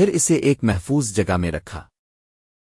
پھر اسے ایک محفوظ جگہ میں رکھا۔